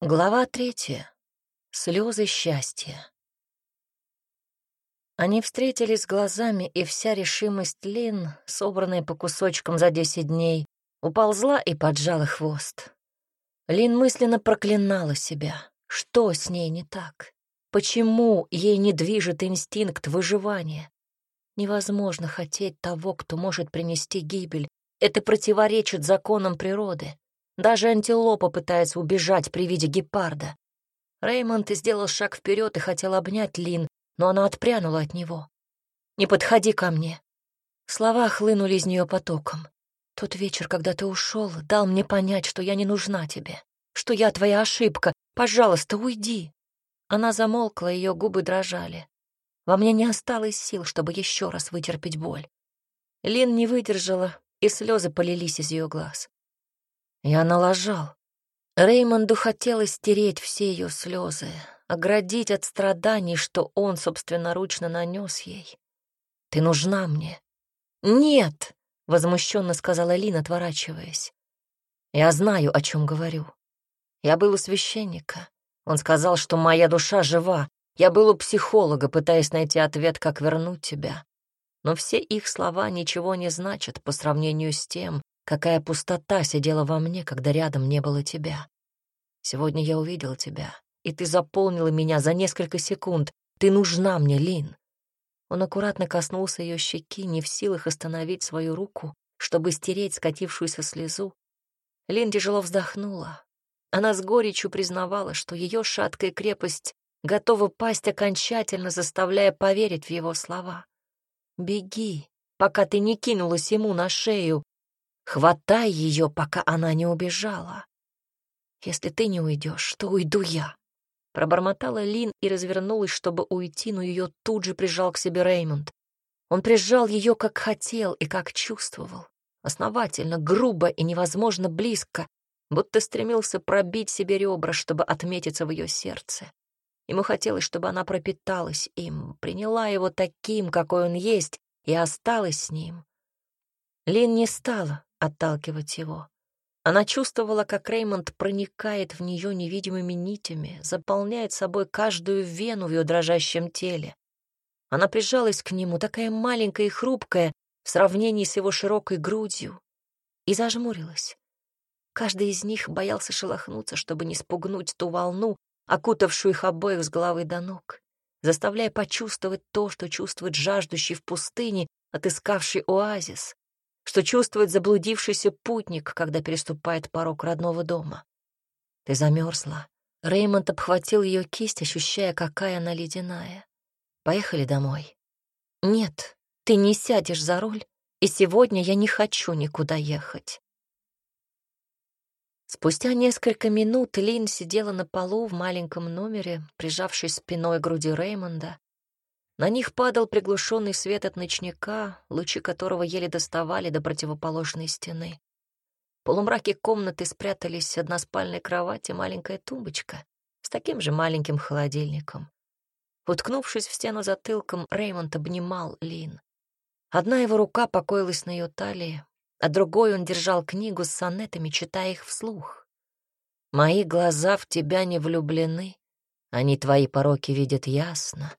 Глава третья. Слезы счастья. Они встретились глазами, и вся решимость Лин, собранная по кусочкам за десять дней, уползла и поджала хвост. Лин мысленно проклинала себя. Что с ней не так? Почему ей не движет инстинкт выживания? Невозможно хотеть того, кто может принести гибель. Это противоречит законам природы. Даже антилопа пытается убежать при виде гепарда. Реймонд сделал шаг вперед и хотел обнять Лин, но она отпрянула от него. «Не подходи ко мне». Слова хлынули из нее потоком. «Тот вечер, когда ты ушел, дал мне понять, что я не нужна тебе, что я твоя ошибка. Пожалуйста, уйди». Она замолкла, ее губы дрожали. Во мне не осталось сил, чтобы еще раз вытерпеть боль. Лин не выдержала, и слезы полились из ее глаз. Я налажал. Реймонду хотелось стереть все ее слезы, оградить от страданий, что он собственноручно нанес ей. «Ты нужна мне». «Нет!» — возмущенно сказала Лина, отворачиваясь. «Я знаю, о чем говорю. Я был у священника. Он сказал, что моя душа жива. Я был у психолога, пытаясь найти ответ, как вернуть тебя. Но все их слова ничего не значат по сравнению с тем, Какая пустота сидела во мне, когда рядом не было тебя. Сегодня я увидел тебя, и ты заполнила меня за несколько секунд. Ты нужна мне, Лин. Он аккуратно коснулся ее щеки, не в силах остановить свою руку, чтобы стереть скатившуюся слезу. Лин тяжело вздохнула. Она с горечью признавала, что ее шаткая крепость готова пасть окончательно, заставляя поверить в его слова. «Беги, пока ты не кинулась ему на шею, Хватай ее, пока она не убежала. Если ты не уйдешь, то уйду я. Пробормотала Лин и развернулась, чтобы уйти, но ее тут же прижал к себе Реймонд. Он прижал ее, как хотел и как чувствовал. Основательно, грубо и невозможно близко, будто стремился пробить себе ребра, чтобы отметиться в ее сердце. Ему хотелось, чтобы она пропиталась им, приняла его таким, какой он есть, и осталась с ним. Лин не стала отталкивать его. Она чувствовала, как Реймонд проникает в нее невидимыми нитями, заполняет собой каждую вену в ее дрожащем теле. Она прижалась к нему, такая маленькая и хрупкая, в сравнении с его широкой грудью, и зажмурилась. Каждый из них боялся шелохнуться, чтобы не спугнуть ту волну, окутавшую их обоих с головы до ног, заставляя почувствовать то, что чувствует жаждущий в пустыне, отыскавший оазис, что чувствует заблудившийся путник, когда переступает порог родного дома. Ты замерзла. Реймонд обхватил ее кисть, ощущая, какая она ледяная. Поехали домой. Нет, ты не сядешь за руль, и сегодня я не хочу никуда ехать. Спустя несколько минут Лин сидела на полу в маленьком номере, прижавшись спиной к груди Реймонда, на них падал приглушенный свет от ночника, лучи которого еле доставали до противоположной стены. В полумраке комнаты спрятались односпальная кровать и маленькая тумбочка с таким же маленьким холодильником. Уткнувшись в стену затылком, Реймонд обнимал Лин. Одна его рука покоилась на ее талии, а другой он держал книгу с сонетами, читая их вслух. «Мои глаза в тебя не влюблены, они твои пороки видят ясно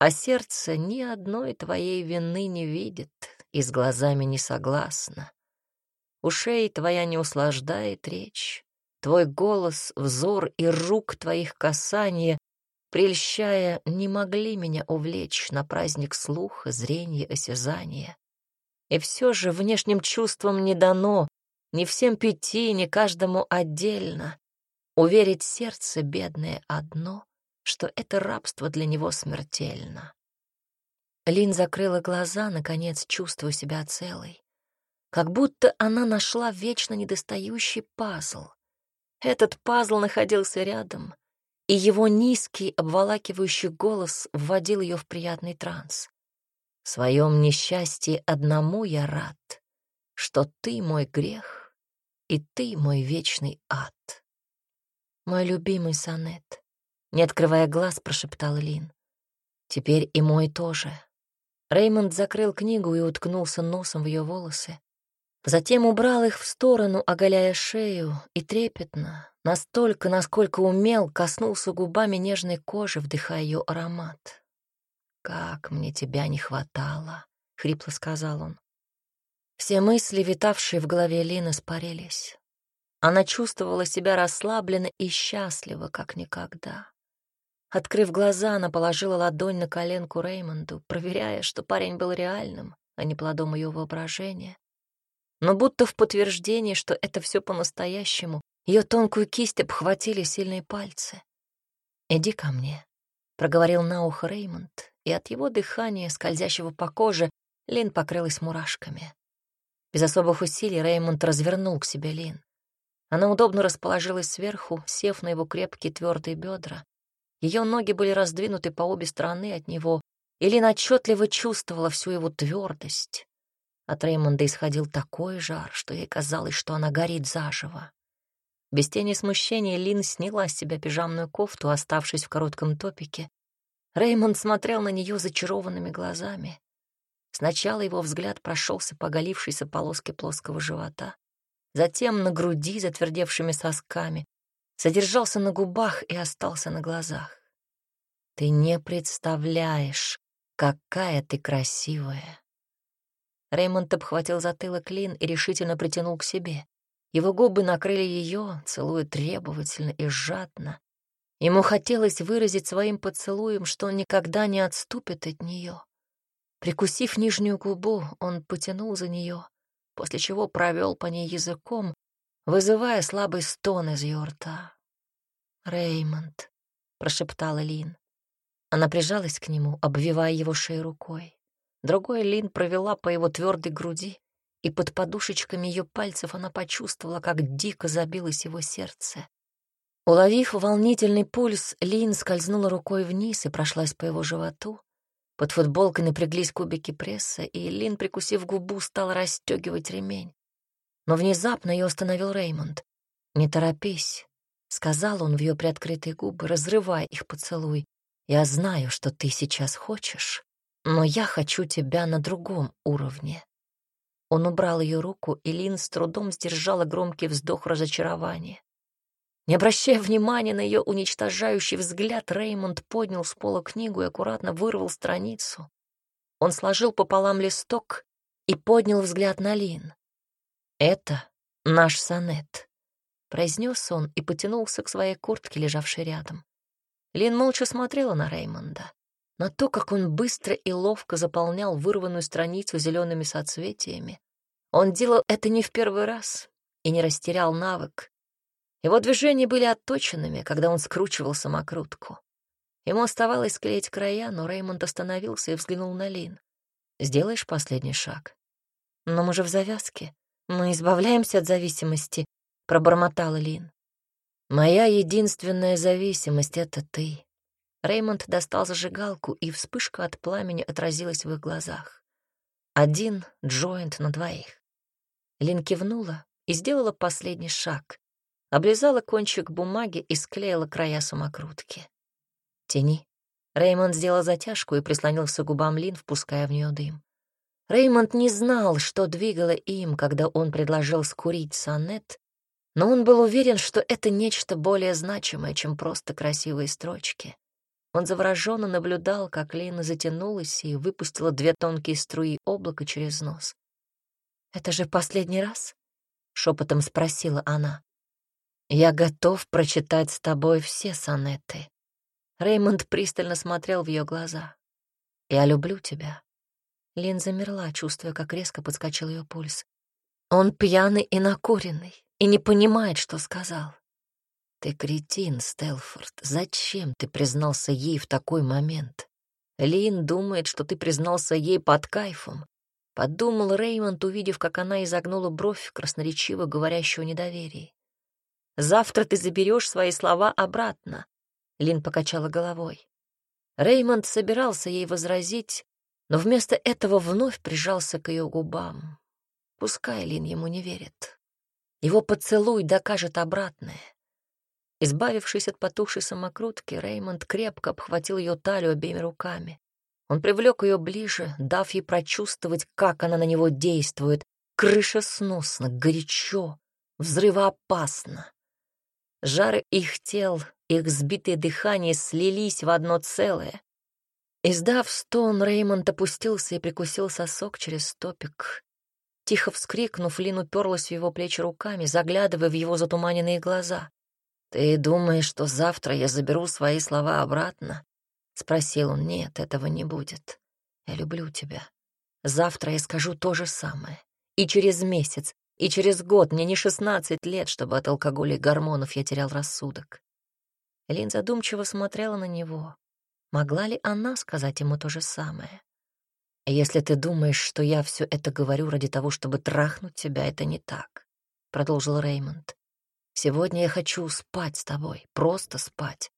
а сердце ни одной твоей вины не видит и с глазами не согласно. Ушей твоя не услаждает речь, твой голос, взор и рук твоих касания, прельщая, не могли меня увлечь на праздник слуха, зрения, осязания. И все же внешним чувствам не дано, ни всем пяти, ни каждому отдельно, уверить сердце бедное одно — что это рабство для него смертельно. Лин закрыла глаза, наконец чувствуя себя целой. Как будто она нашла вечно недостающий пазл. Этот пазл находился рядом, и его низкий, обволакивающий голос вводил ее в приятный транс. В своем несчастье одному я рад, что ты мой грех, и ты мой вечный ад. Мой любимый сонет. Не открывая глаз, прошептал Лин. Теперь и мой тоже. Реймонд закрыл книгу и уткнулся носом в ее волосы. Затем убрал их в сторону, оголяя шею, и трепетно, настолько, насколько умел, коснулся губами нежной кожи, вдыхая ее аромат. «Как мне тебя не хватало!» — хрипло сказал он. Все мысли, витавшие в голове Лины, испарились. Она чувствовала себя расслабленно и счастливо, как никогда. Открыв глаза, она положила ладонь на коленку Реймонду, проверяя, что парень был реальным, а не плодом ее воображения. Но будто в подтверждении, что это все по-настоящему, ее тонкую кисть обхватили сильные пальцы. «Иди ко мне», — проговорил на ухо Реймонд, и от его дыхания, скользящего по коже, Лин покрылась мурашками. Без особых усилий Реймонд развернул к себе Лин. Она удобно расположилась сверху, сев на его крепкие твердые бедра. Ее ноги были раздвинуты по обе стороны от него, и Лин отчетливо чувствовала всю его твердость. От Реймонда исходил такой жар, что ей казалось, что она горит заживо. Без тени смущения Лин сняла с себя пижамную кофту, оставшись в коротком топике. Реймонд смотрел на нее зачарованными глазами. Сначала его взгляд прошелся по оголившейся полоске плоского живота, затем на груди затвердевшими сосками, задержался на губах и остался на глазах. «Ты не представляешь, какая ты красивая!» Реймонд обхватил затылок Лин и решительно притянул к себе. Его губы накрыли ее, целуя требовательно и жадно. Ему хотелось выразить своим поцелуем, что он никогда не отступит от нее. Прикусив нижнюю губу, он потянул за нее, после чего провел по ней языком, вызывая слабый стон из ее рта. «Реймонд», — прошептала Лин. Она прижалась к нему, обвивая его шею рукой. Другой Лин провела по его твердой груди, и под подушечками ее пальцев она почувствовала, как дико забилось его сердце. Уловив волнительный пульс, Лин скользнула рукой вниз и прошлась по его животу, под футболкой напряглись кубики пресса, и Лин, прикусив губу, стал расстегивать ремень. Но внезапно ее остановил Реймонд. «Не торопись», — сказал он в ее приоткрытые губы, разрывая их поцелуй. «Я знаю, что ты сейчас хочешь, но я хочу тебя на другом уровне». Он убрал ее руку, и Лин с трудом сдержала громкий вздох разочарования. Не обращая внимания на ее уничтожающий взгляд, Реймонд поднял с пола книгу и аккуратно вырвал страницу. Он сложил пополам листок и поднял взгляд на Лин. «Это наш сонет», — произнес он и потянулся к своей куртке, лежавшей рядом. Лин молча смотрела на Реймонда, на то, как он быстро и ловко заполнял вырванную страницу зелеными соцветиями. Он делал это не в первый раз и не растерял навык, его движения были отточенными, когда он скручивал самокрутку. Ему оставалось склеить края, но Реймонд остановился и взглянул на Лин. «Сделаешь последний шаг?» «Но мы же в завязке. Мы избавляемся от зависимости», — пробормотала Лин. «Моя единственная зависимость — это ты». Реймонд достал зажигалку, и вспышка от пламени отразилась в их глазах. Один джойнт на двоих. Лин кивнула и сделала последний шаг, облизала кончик бумаги и склеила края самокрутки. «Тяни». Реймонд сделал затяжку и прислонился к губам Лин, впуская в нее дым. Реймонд не знал, что двигало им, когда он предложил скурить сонет, но он был уверен, что это нечто более значимое, чем просто красивые строчки. Он завороженно наблюдал, как Лина затянулась и выпустила две тонкие струи облака через нос. «Это же последний раз?» — шепотом спросила она. «Я готов прочитать с тобой все сонеты». Реймонд пристально смотрел в ее глаза. «Я люблю тебя». Лин замерла, чувствуя, как резко подскочил ее пульс. Он пьяный и накуренный, и не понимает, что сказал. «Ты кретин, Стелфорд. Зачем ты признался ей в такой момент? Лин думает, что ты признался ей под кайфом». Подумал Реймонд, увидев, как она изогнула бровь, красноречиво говорящего недоверии. Завтра ты заберешь свои слова обратно. Лин покачала головой. Реймонд собирался ей возразить, но вместо этого вновь прижался к ее губам. Пускай Лин ему не верит. Его поцелуй докажет обратное. Избавившись от потухшей самокрутки, Реймонд крепко обхватил ее талию обеими руками. Он привлек ее ближе, дав ей прочувствовать, как она на него действует, крышесносно, горячо, взрывоопасно. Жары их тел, их сбитые дыхания слились в одно целое. Издав стон, Реймонд опустился и прикусил сосок через топик. Тихо вскрикнув, Лин уперлась в его плечи руками, заглядывая в его затуманенные глаза. «Ты думаешь, что завтра я заберу свои слова обратно?» — спросил он. «Нет, этого не будет. Я люблю тебя. Завтра я скажу то же самое. И через месяц, и через год мне не шестнадцать лет, чтобы от алкоголя и гормонов я терял рассудок». Лин задумчиво смотрела на него. Могла ли она сказать ему то же самое? «Если ты думаешь, что я все это говорю ради того, чтобы трахнуть тебя, это не так», — продолжил Реймонд. Сегодня я хочу спать с тобой, просто спать.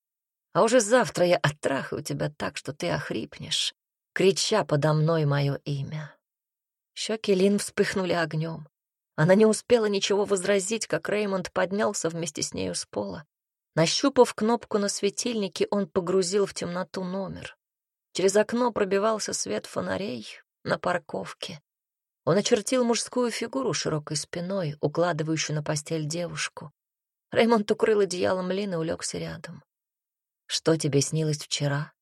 А уже завтра я оттрахаю тебя так, что ты охрипнешь, крича подо мной мое имя. Щеки Лин вспыхнули огнем. Она не успела ничего возразить, как Реймонд поднялся вместе с нею с пола. Нащупав кнопку на светильнике, он погрузил в темноту номер. Через окно пробивался свет фонарей на парковке. Он очертил мужскую фигуру широкой спиной, укладывающую на постель девушку. Реймонд укрыл одеялом Лин и улегся рядом. «Что тебе снилось вчера?»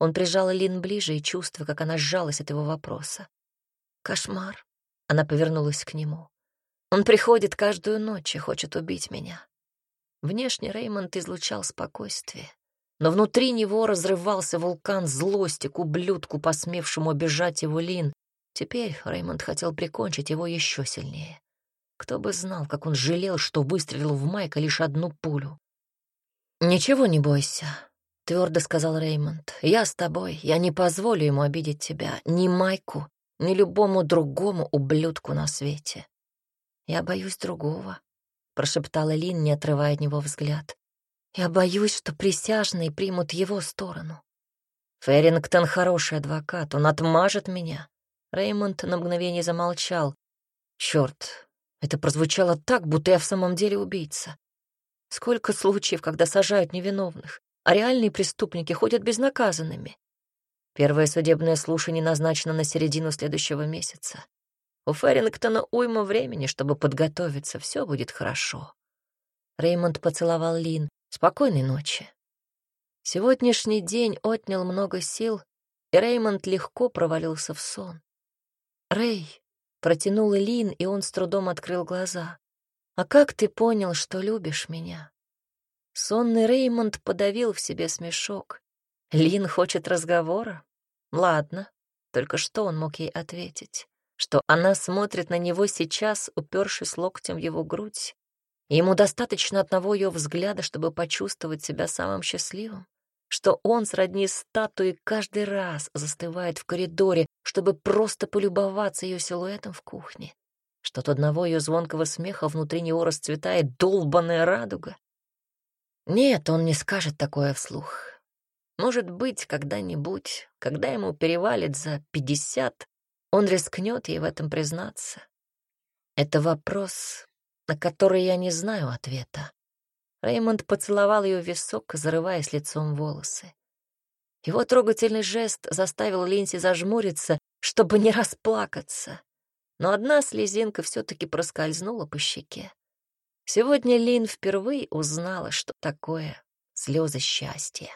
Он прижал Лин ближе и чувствуя, как она сжалась от его вопроса. «Кошмар». Она повернулась к нему. «Он приходит каждую ночь и хочет убить меня». Внешне Реймонд излучал спокойствие, но внутри него разрывался вулкан злости к ублюдку, посмевшему обижать его Лин. Теперь Реймонд хотел прикончить его еще сильнее. Кто бы знал, как он жалел, что выстрелил в Майка лишь одну пулю. «Ничего не бойся», — твердо сказал Реймонд. «Я с тобой. Я не позволю ему обидеть тебя. Ни Майку, ни любому другому ублюдку на свете». «Я боюсь другого», — прошептала Лин, не отрывая от него взгляд. «Я боюсь, что присяжные примут его сторону». «Феррингтон хороший адвокат, он отмажет меня». Реймонд на мгновение замолчал. Черт, это прозвучало так, будто я в самом деле убийца. Сколько случаев, когда сажают невиновных, а реальные преступники ходят безнаказанными. Первое судебное слушание назначено на середину следующего месяца. У Феррингтона уйма времени, чтобы подготовиться, все будет хорошо. Реймонд поцеловал Лин. Спокойной ночи. Сегодняшний день отнял много сил, и Реймонд легко провалился в сон. «Рэй», Протянула Лин, и он с трудом открыл глаза. «А как ты понял, что любишь меня?» Сонный Реймонд подавил в себе смешок. Лин хочет разговора? Ладно, только что он мог ей ответить? Что она смотрит на него сейчас, упершись локтем в его грудь? ему достаточно одного ее взгляда, чтобы почувствовать себя самым счастливым? что он сродни статуи каждый раз застывает в коридоре, чтобы просто полюбоваться ее силуэтом в кухне, что от одного ее звонкого смеха внутри него расцветает долбаная радуга. Нет, он не скажет такое вслух. Может быть, когда-нибудь, когда ему перевалит за пятьдесят, он рискнет ей в этом признаться. Это вопрос, на который я не знаю ответа. Реймонд поцеловал ее в висок, зарываясь лицом волосы. Его трогательный жест заставил Линси зажмуриться, чтобы не расплакаться. Но одна слезинка все-таки проскользнула по щеке. Сегодня Лин впервые узнала, что такое слезы счастья.